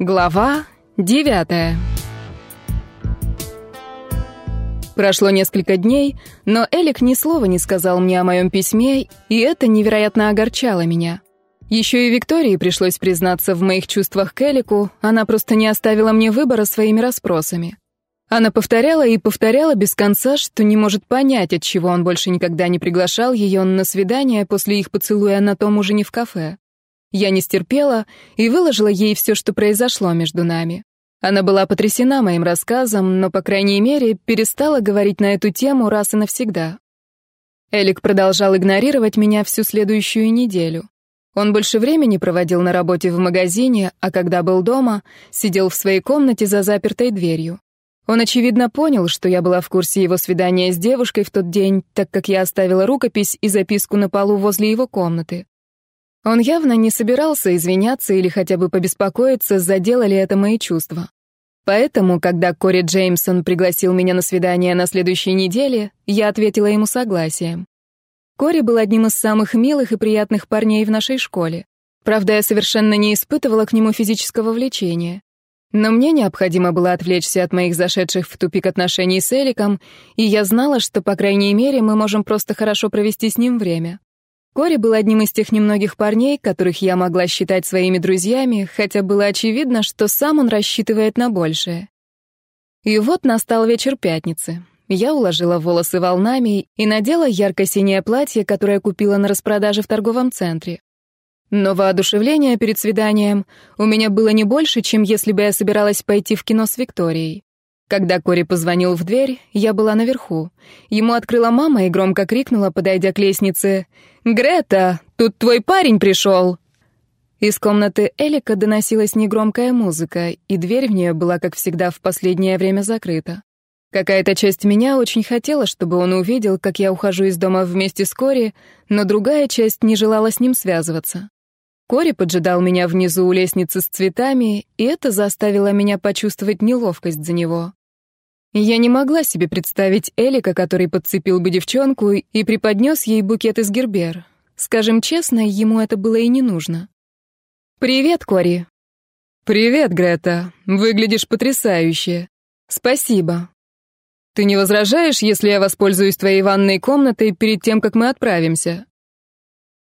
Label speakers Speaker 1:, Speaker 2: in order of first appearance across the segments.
Speaker 1: Глава девятая Прошло несколько дней, но Элик ни слова не сказал мне о моем письме, и это невероятно огорчало меня. Еще и Виктории пришлось признаться в моих чувствах к Элику, она просто не оставила мне выбора своими расспросами. Она повторяла и повторяла без конца, что не может понять, от чего он больше никогда не приглашал ее на свидание после их поцелуя на том ужине в кафе. Я не стерпела и выложила ей все, что произошло между нами. Она была потрясена моим рассказом, но, по крайней мере, перестала говорить на эту тему раз и навсегда. Элик продолжал игнорировать меня всю следующую неделю. Он больше времени проводил на работе в магазине, а когда был дома, сидел в своей комнате за запертой дверью. Он, очевидно, понял, что я была в курсе его свидания с девушкой в тот день, так как я оставила рукопись и записку на полу возле его комнаты. Он явно не собирался извиняться или хотя бы побеспокоиться, заделали это мои чувства. Поэтому, когда Кори Джеймсон пригласил меня на свидание на следующей неделе, я ответила ему согласием. Кори был одним из самых милых и приятных парней в нашей школе. Правда, я совершенно не испытывала к нему физического влечения. Но мне необходимо было отвлечься от моих зашедших в тупик отношений с Эликом, и я знала, что, по крайней мере, мы можем просто хорошо провести с ним время. Кори был одним из тех немногих парней, которых я могла считать своими друзьями, хотя было очевидно, что сам он рассчитывает на большее. И вот настал вечер пятницы. Я уложила волосы волнами и надела ярко-синее платье, которое купила на распродаже в торговом центре. Но воодушевление перед свиданием у меня было не больше, чем если бы я собиралась пойти в кино с Викторией. Когда Кори позвонил в дверь, я была наверху. Ему открыла мама и громко крикнула, подойдя к лестнице, «Грета, тут твой парень пришел!» Из комнаты Элика доносилась негромкая музыка, и дверь в нее была, как всегда, в последнее время закрыта. Какая-то часть меня очень хотела, чтобы он увидел, как я ухожу из дома вместе с Кори, но другая часть не желала с ним связываться. Кори поджидал меня внизу у лестницы с цветами, и это заставило меня почувствовать неловкость за него. Я не могла себе представить Элика, который подцепил бы девчонку и преподнес ей букет из гербер. Скажем честно, ему это было и не нужно. «Привет, Кори».
Speaker 2: «Привет, Грета. Выглядишь потрясающе».
Speaker 1: «Спасибо».
Speaker 2: «Ты не возражаешь, если я воспользуюсь твоей ванной комнатой перед тем, как мы отправимся?»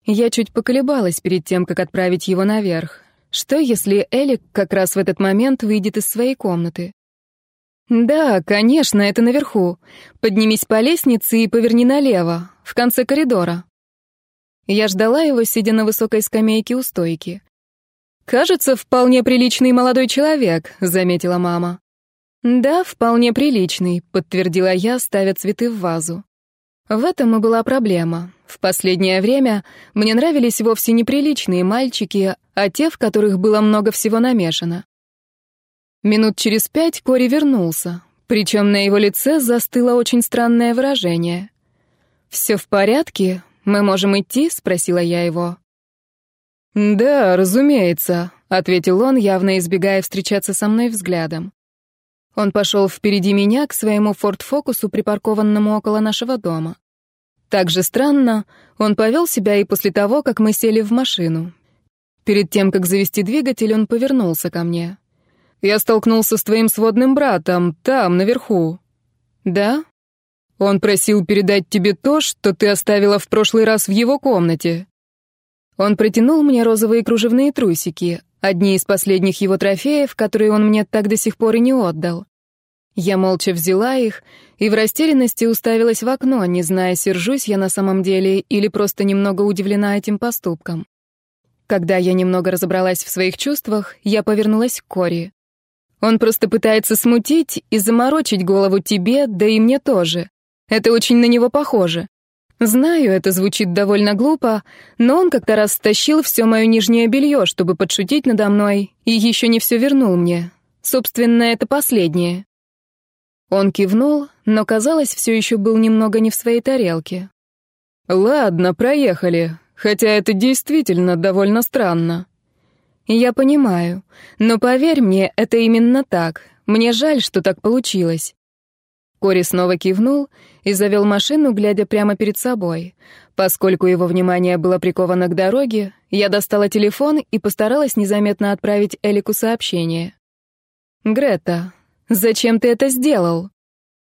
Speaker 1: Я чуть поколебалась перед тем, как отправить его наверх. Что, если Элик как раз в этот момент выйдет из своей комнаты? «Да, конечно, это наверху. Поднимись по лестнице и поверни налево, в конце коридора». Я ждала его, сидя на высокой скамейке у стойки. «Кажется, вполне приличный молодой человек», — заметила мама. «Да, вполне приличный», — подтвердила я, ставя цветы в вазу. В этом и была проблема. В последнее время мне нравились вовсе неприличные мальчики, а те, в которых было много всего намешано. Минут через пять Кори вернулся, причем на его лице застыло очень странное выражение. «Все в порядке? Мы можем идти?» — спросила я его.
Speaker 2: «Да, разумеется», — ответил он, явно избегая встречаться со мной взглядом.
Speaker 1: Он пошел впереди меня к своему форт-фокусу, припаркованному около нашего дома. Так же странно, он повел себя и после того, как мы сели в машину. Перед тем, как завести двигатель, он повернулся ко мне.
Speaker 2: «Я столкнулся с твоим сводным братом, там, наверху».
Speaker 1: «Да?»
Speaker 2: «Он просил передать тебе то, что ты оставила в прошлый раз в его комнате».
Speaker 1: Он протянул мне розовые кружевные трусики, одни из последних его трофеев, которые он мне так до сих пор и не отдал. Я молча взяла их и в растерянности уставилась в окно, не зная, сержусь я на самом деле или просто немного удивлена этим поступком. Когда я немного разобралась в своих чувствах, я повернулась к Кори. Он просто пытается смутить и заморочить голову тебе, да и мне тоже. Это очень на него похоже. Знаю, это звучит довольно глупо, но он как-то раз стащил все мое нижнее белье, чтобы подшутить надо мной, и еще не все вернул мне. Собственно, это последнее. Он кивнул, но, казалось, все еще был немного не в своей тарелке.
Speaker 2: «Ладно, проехали, хотя это действительно довольно странно».
Speaker 1: «Я понимаю, но поверь мне, это именно так. Мне жаль, что так получилось». Кори снова кивнул и завел машину, глядя прямо перед собой. Поскольку его внимание было приковано к дороге, я достала телефон и постаралась незаметно отправить Элику сообщение. «Грета, зачем ты это сделал?»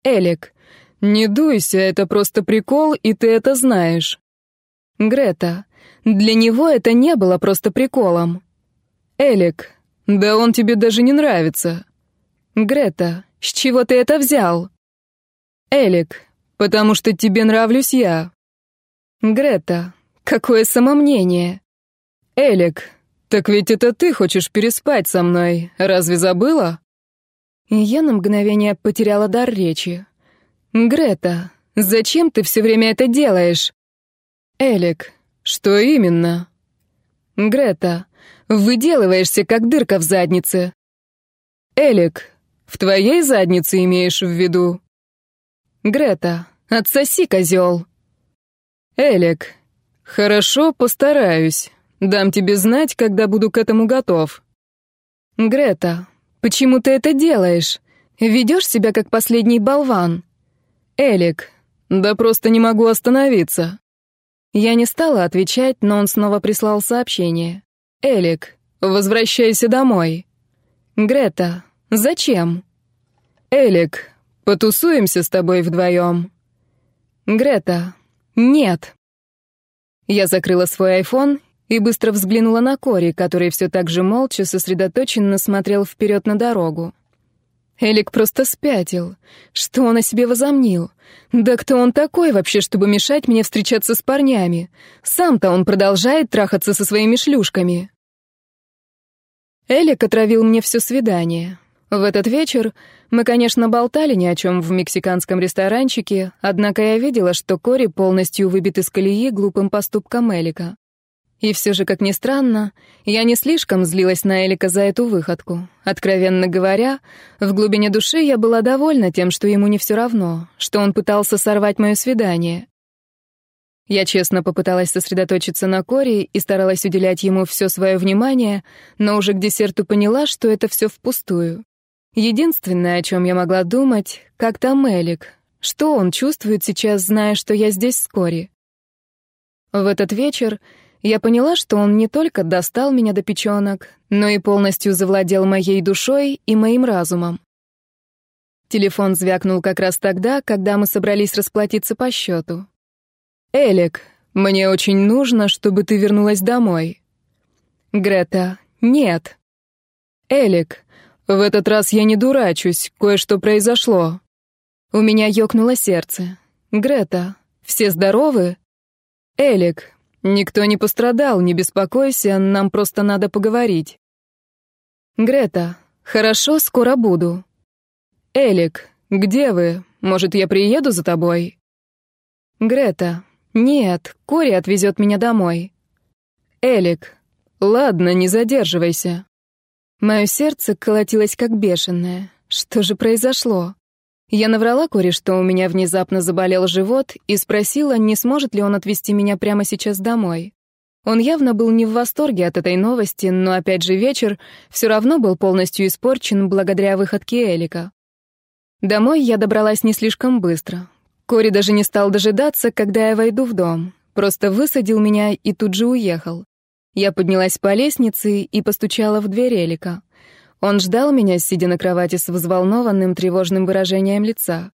Speaker 1: «Элик, не дуйся, это просто прикол, и ты это знаешь». «Грета, для него это не было просто приколом». «Элик, да он тебе даже не нравится». «Грета, с чего ты это взял?» «Элик, потому что тебе нравлюсь я». «Грета, какое самомнение?» «Элик, так ведь это ты хочешь переспать со мной, разве забыла?» Я на мгновение потеряла дар речи. «Грета, зачем ты все время это делаешь?» «Элик, что именно?» «Грета, выделываешься, как дырка в заднице». «Элик, в твоей заднице имеешь в виду?» «Грета, отсоси, козел!» «Элик, хорошо, постараюсь. Дам тебе знать, когда буду к этому готов». «Грета, почему ты это делаешь? Ведешь себя как последний болван?» «Элик, да просто не могу остановиться». Я не стала отвечать, но он снова прислал сообщение. «Элик, возвращайся домой». «Грета, зачем?» «Элик, Потусуемся с тобой вдвоем. Грета, нет. Я закрыла свой айфон и быстро взглянула на Кори, который все так же молча, сосредоточенно смотрел вперед на дорогу. Элик просто спятил. Что он о себе возомнил? Да кто он такой вообще, чтобы мешать мне встречаться с парнями? Сам-то он продолжает трахаться со своими шлюшками. Элик отравил мне все свидание. В этот вечер мы, конечно, болтали ни о чем в мексиканском ресторанчике, однако я видела, что Кори полностью выбит из колеи глупым поступком Элика. И все же, как ни странно, я не слишком злилась на Элика за эту выходку. Откровенно говоря, в глубине души я была довольна тем, что ему не все равно, что он пытался сорвать мое свидание. Я честно попыталась сосредоточиться на Кори и старалась уделять ему все свое внимание, но уже к десерту поняла, что это все впустую. Единственное, о чем я могла думать, как там Элик. Что он чувствует сейчас, зная, что я здесь с Кори? В этот вечер я поняла, что он не только достал меня до печенок, но и полностью завладел моей душой и моим разумом. Телефон звякнул как раз тогда, когда мы собрались расплатиться по счету. «Элик, мне очень нужно, чтобы ты вернулась домой». «Грета, нет». «Элик, в этот раз я не дурачусь, кое-что произошло. У меня ёкнуло сердце. Грета, все здоровы? Элик, никто не пострадал, не беспокойся, нам просто надо поговорить. Грета, хорошо, скоро буду. Элик, где вы? Может, я приеду за тобой? Грета, нет, Кори отвезет меня домой. Элик, ладно, не задерживайся. Мое сердце колотилось как бешеное. Что же произошло? Я наврала Коре, что у меня внезапно заболел живот, и спросила, не сможет ли он отвезти меня прямо сейчас домой. Он явно был не в восторге от этой новости, но опять же вечер все равно был полностью испорчен благодаря выходке Элика. Домой я добралась не слишком быстро. Кори даже не стал дожидаться, когда я войду в дом. Просто высадил меня и тут же уехал. Я поднялась по лестнице и постучала в дверь Элика. Он ждал меня, сидя на кровати с взволнованным, тревожным выражением лица.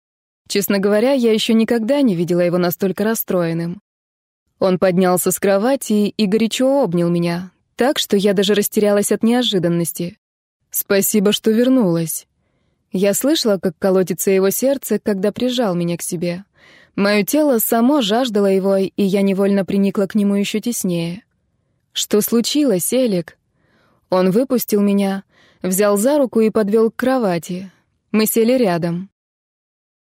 Speaker 1: Честно говоря, я еще никогда не видела его настолько расстроенным. Он поднялся с кровати и горячо обнял меня, так что я даже растерялась от неожиданности. «Спасибо, что вернулась». Я слышала, как колотится его сердце, когда прижал меня к себе. Мое тело само жаждало его, и я невольно приникла к нему еще теснее. «Что случилось, Элик?» Он выпустил меня, взял за руку и подвел к кровати. Мы сели рядом.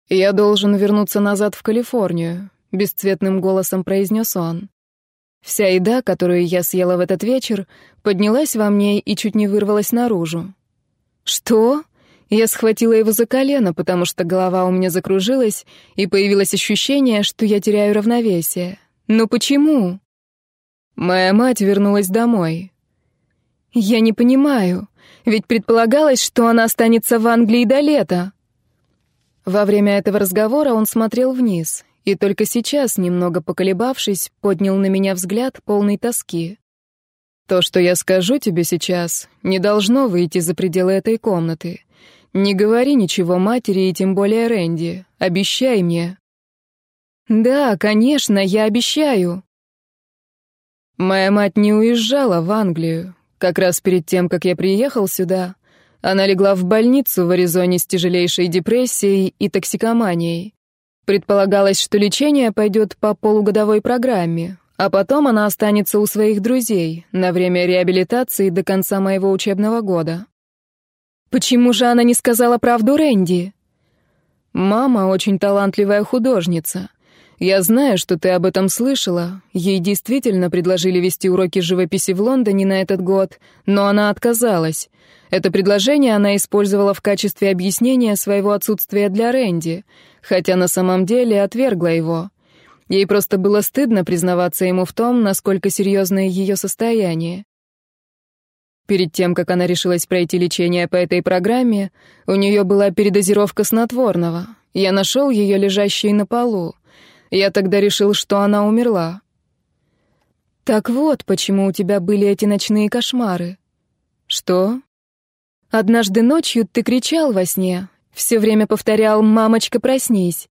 Speaker 1: «Я должен вернуться назад в Калифорнию», — бесцветным голосом произнес он. Вся еда, которую я съела в этот вечер, поднялась во мне и чуть не вырвалась наружу. «Что?» Я схватила его за колено, потому что голова у меня закружилась, и появилось ощущение, что я теряю равновесие. «Но почему?» Моя мать вернулась домой. Я не понимаю, ведь предполагалось, что она останется в Англии до лета. Во время этого разговора он смотрел вниз, и только сейчас, немного поколебавшись, поднял на меня взгляд полный тоски. «То, что я скажу тебе сейчас, не должно выйти за пределы этой комнаты. Не говори ничего матери и тем более Рэнди. Обещай мне». «Да, конечно, я обещаю». Моя мать не уезжала в Англию. Как раз перед тем, как я приехал сюда, она легла в больницу в Аризоне с тяжелейшей депрессией и токсикоманией. Предполагалось, что лечение пойдет по полугодовой программе, а потом она останется у своих друзей на время реабилитации до конца моего учебного года. Почему же она не сказала правду Рэнди? Мама очень талантливая художница. Я знаю, что ты об этом слышала. Ей действительно предложили вести уроки живописи в Лондоне на этот год, но она отказалась. Это предложение она использовала в качестве объяснения своего отсутствия для Рэнди, хотя на самом деле отвергла его. Ей просто было стыдно признаваться ему в том, насколько серьезное ее состояние. Перед тем, как она решилась пройти лечение по этой программе, у нее была передозировка снотворного. Я нашел ее лежащей на полу. Я тогда решил, что она умерла. Так вот, почему у тебя были эти ночные кошмары. Что? Однажды ночью ты кричал во сне, все время повторял «мамочка, проснись».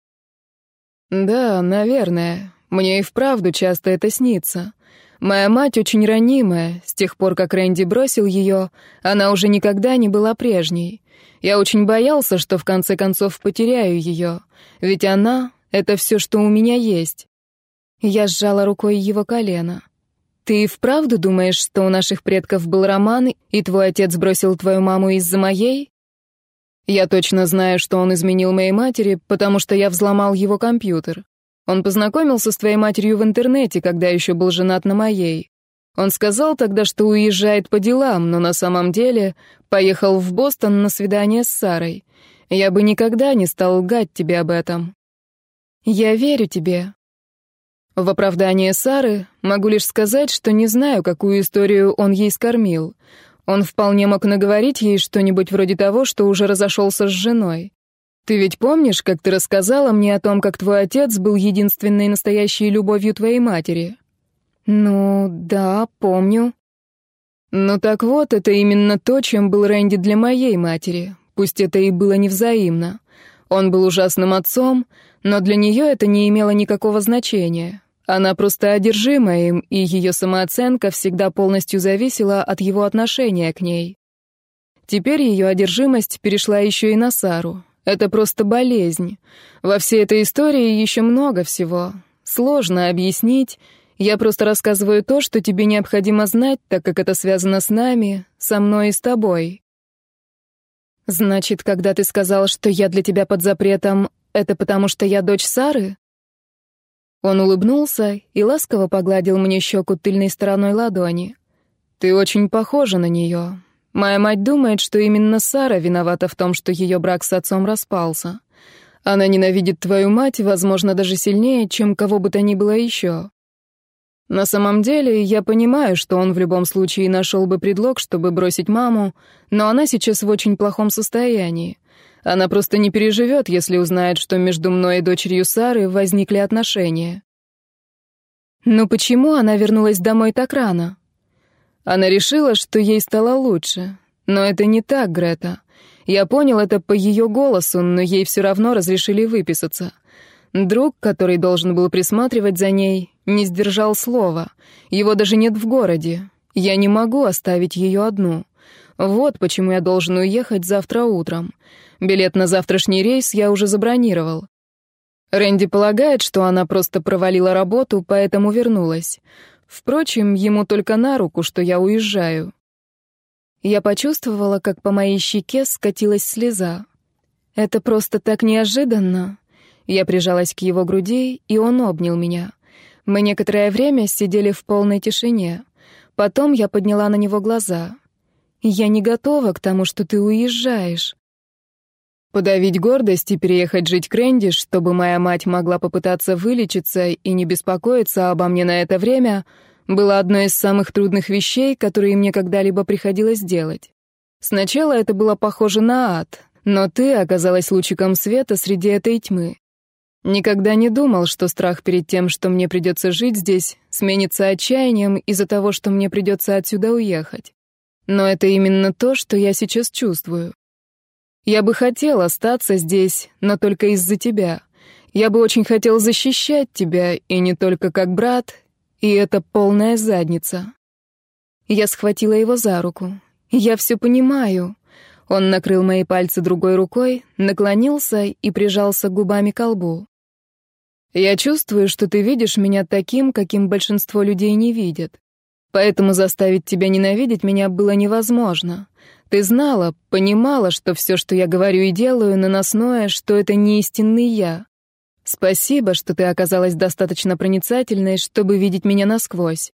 Speaker 1: Да, наверное. Мне и вправду часто это снится. Моя мать очень ранимая. С тех пор, как Рэнди бросил ее, она уже никогда не была прежней. Я очень боялся, что в конце концов потеряю ее. Ведь она это все, что у меня есть. Я сжала рукой его колено. Ты и вправду думаешь, что у наших предков был роман, и твой отец бросил твою маму из-за моей? Я точно знаю, что он изменил моей матери, потому что я взломал его компьютер. Он познакомился с твоей матерью в интернете, когда еще был женат на моей. Он сказал тогда, что уезжает по делам, но на самом деле поехал в Бостон на свидание с Сарой. Я бы никогда не стал лгать тебе об этом. «Я верю тебе». В оправдание Сары могу лишь сказать, что не знаю, какую историю он ей скормил. Он вполне мог наговорить ей что-нибудь вроде того, что уже разошелся с женой. Ты ведь помнишь, как ты рассказала мне о том, как твой отец был единственной настоящей любовью твоей матери? Ну, да, помню. Ну так вот, это именно то, чем был Рэнди для моей матери, пусть это и было невзаимно. Он был ужасным отцом, но для нее это не имело никакого значения. Она просто одержима им, и ее самооценка всегда полностью зависела от его отношения к ней. Теперь ее одержимость перешла еще и на Сару. Это просто болезнь. Во всей этой истории еще много всего. Сложно объяснить. Я просто рассказываю то, что тебе необходимо знать, так как это связано с нами, со мной и с тобой. Значит, когда ты сказал, что я для тебя под запретом, это потому что я дочь Сары? Он улыбнулся и ласково погладил мне щеку тыльной стороной ладони. Ты очень похожа на нее. Моя мать думает, что именно Сара виновата в том, что ее брак с отцом распался. Она ненавидит твою мать, возможно, даже сильнее, чем кого бы то ни было еще. На самом деле, я понимаю, что он в любом случае нашел бы предлог, чтобы бросить маму, но она сейчас в очень плохом состоянии. Она просто не переживет, если узнает, что между мной и дочерью Сары возникли отношения. Но почему она вернулась домой так рано? Она решила, что ей стало лучше. Но это не так, Грета. Я понял это по ее голосу, но ей все равно разрешили выписаться. Друг, который должен был присматривать за ней, не сдержал слова. Его даже нет в городе. Я не могу оставить ее одну. Вот почему я должен уехать завтра утром. Билет на завтрашний рейс я уже забронировал. Рэнди полагает, что она просто провалила работу, поэтому вернулась. Впрочем, ему только на руку, что я уезжаю. Я почувствовала, как по моей щеке скатилась слеза. Это просто так неожиданно. Я прижалась к его груди, и он обнял меня. Мы некоторое время сидели в полной тишине. Потом я подняла на него глаза. «Я не готова к тому, что ты уезжаешь». Подавить гордость и переехать жить к Рэнди, чтобы моя мать могла попытаться вылечиться и не беспокоиться обо мне на это время, было одной из самых трудных вещей, которые мне когда-либо приходилось делать. Сначала это было похоже на ад, Но ты оказалась лучиком света среди этой тьмы. Никогда не думал, что страх перед тем, что мне придется жить здесь, сменится отчаянием из-за того, что мне придется отсюда уехать. Но это именно то, что я сейчас чувствую. Я бы хотел остаться здесь, но только из-за тебя. Я бы очень хотел защищать тебя, и не только как брат, и это полная задница. Я схватила его за руку. Я все понимаю. Он накрыл мои пальцы другой рукой, наклонился и прижался губами к лбу. Я чувствую, что ты видишь меня таким, каким большинство людей не видят. Поэтому заставить тебя ненавидеть меня было невозможно. Ты знала, понимала, что все, что я говорю и делаю, наносное, что это не истинный я. Спасибо, что ты оказалась достаточно проницательной, чтобы видеть меня насквозь.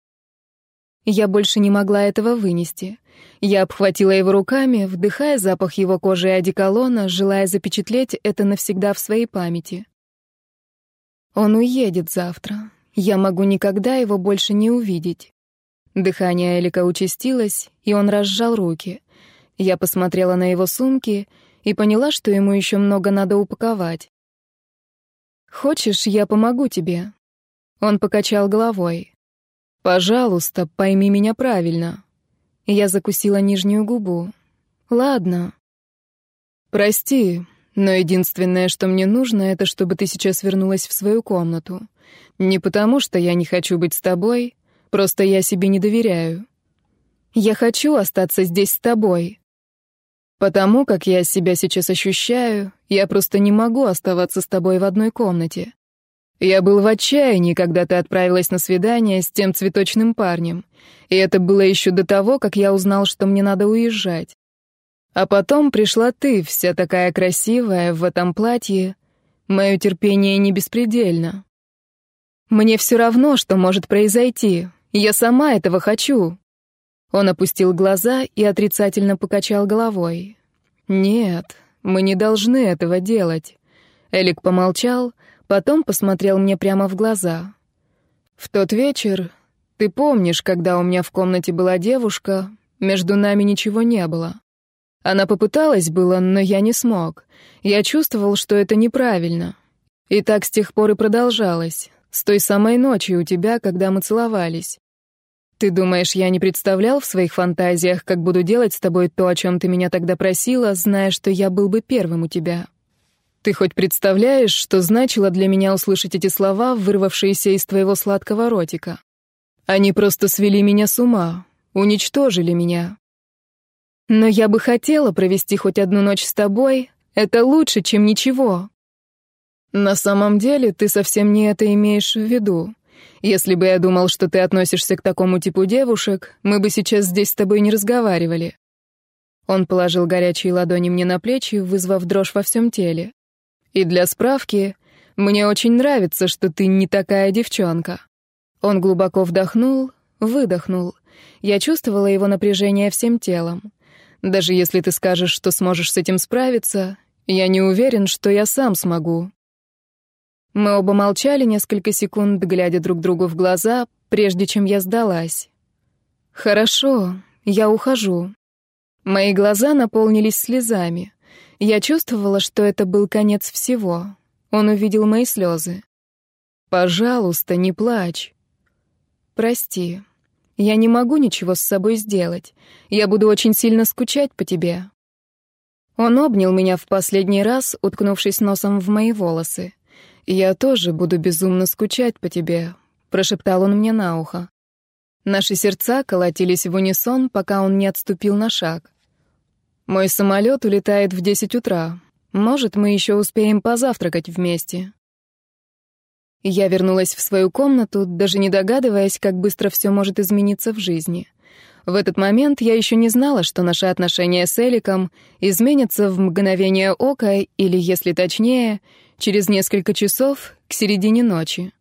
Speaker 1: Я больше не могла этого вынести. Я обхватила его руками, вдыхая запах его кожи и одеколона, желая запечатлеть это навсегда в своей памяти. Он уедет завтра. Я могу никогда его больше не увидеть. Дыхание Элика участилось, и он разжал руки. Я посмотрела на его сумки и поняла, что ему еще много надо упаковать. «Хочешь, я помогу тебе?» Он покачал головой. «Пожалуйста, пойми меня правильно». Я закусила нижнюю губу. «Ладно». «Прости, но единственное, что мне нужно, это чтобы ты сейчас вернулась в свою комнату. Не потому, что я не хочу быть с тобой, просто я себе не доверяю. Я хочу остаться здесь с тобой. Потому как я себя сейчас ощущаю, я просто не могу оставаться с тобой в одной комнате. Я был в отчаянии, когда ты отправилась на свидание с тем цветочным парнем. И это было еще до того, как я узнал, что мне надо уезжать. А потом пришла ты, вся такая красивая, в этом платье. Мое терпение не беспредельно. Мне все равно, что может произойти. Я сама этого хочу. Он опустил глаза и отрицательно покачал головой. «Нет, мы не должны этого делать». Элик помолчал, потом посмотрел мне прямо в глаза. «В тот вечер, ты помнишь, когда у меня в комнате была девушка, между нами ничего не было. Она попыталась было, но я не смог. Я чувствовал, что это неправильно. И так с тех пор и продолжалось, с той самой ночи у тебя, когда мы целовались. Ты думаешь, я не представлял в своих фантазиях, как буду делать с тобой то, о чем ты меня тогда просила, зная, что я был бы первым у тебя? Ты хоть представляешь, что значило для меня услышать эти слова, вырвавшиеся из твоего сладкого ротика? Они просто свели меня с ума, уничтожили меня. Но я бы хотела провести хоть одну ночь с тобой. Это лучше, чем ничего. На самом деле, ты совсем не это имеешь в виду. Если бы я думал, что ты относишься к такому типу девушек, мы бы сейчас здесь с тобой не разговаривали». Он положил горячие ладони мне на плечи, вызвав дрожь во всем теле. «И для справки, мне очень нравится, что ты не такая девчонка». Он глубоко вдохнул, выдохнул. Я чувствовала его напряжение всем телом. Даже если ты скажешь, что сможешь с этим справиться, я не уверен, что я сам смогу. Мы оба молчали несколько секунд, глядя друг другу в глаза, прежде чем я сдалась. «Хорошо, я ухожу». Мои глаза наполнились слезами. Я чувствовала, что это был конец всего. Он увидел мои слезы. «Пожалуйста, не плачь». «Прости. Я не могу ничего с собой сделать. Я буду очень сильно скучать по тебе». Он обнял меня в последний раз, уткнувшись носом в мои волосы. «Я тоже буду безумно скучать по тебе», — прошептал он мне на ухо. Наши сердца колотились в унисон, пока он не отступил на шаг. «Мой самолет улетает в десять утра. Может, мы еще успеем позавтракать вместе». Я вернулась в свою комнату, даже не догадываясь, как быстро все может измениться в жизни. В этот момент я еще не знала, что наши отношения с Эликом изменятся в мгновение ока или, если точнее, через несколько часов к середине ночи.